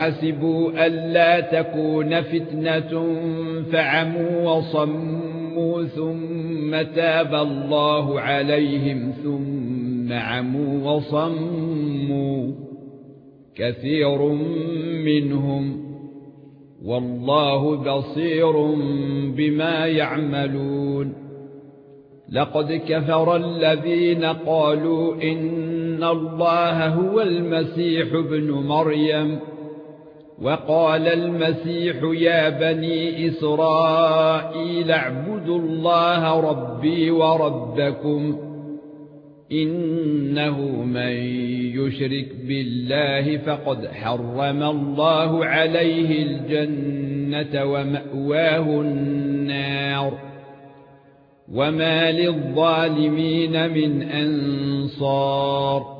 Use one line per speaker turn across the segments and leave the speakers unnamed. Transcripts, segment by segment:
حسبوا ألا تكون فتنة فعموا وصموا ثم تاب الله عليهم ثم عموا وصموا كثير منهم والله بصير بما يعملون لقد كفر الذين قالوا إن الله هو المسيح ابن مريم وقال المسيح يا بني إسرائيل اعبدوا الله ربي وربكم إنه من يشرك بالله فقد حرم الله عليه الجنة ومأواه النار وما للظالمين من أنصار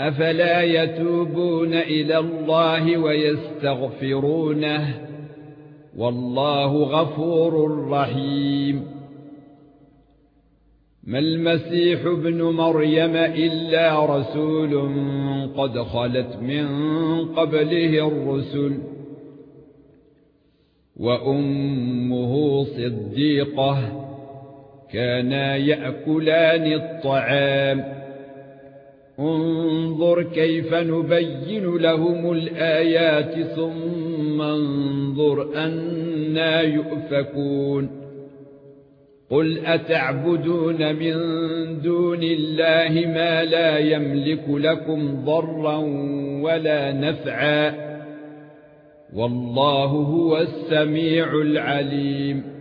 أفلا يتوبون إلى الله ويستغفرونه؟ والله غفور رحيم. ما المسيح ابن مريم إلا رسول قد خلت من قبله الرسل وأمه صديقة كانا يأكلان الطعام. انظر كيف نبين لهم الآيات ثم انظر أنا يؤفكون. قل أتعبدون من دون الله ما لا يملك لكم ضرا ولا نفعا. والله هو السميع العليم.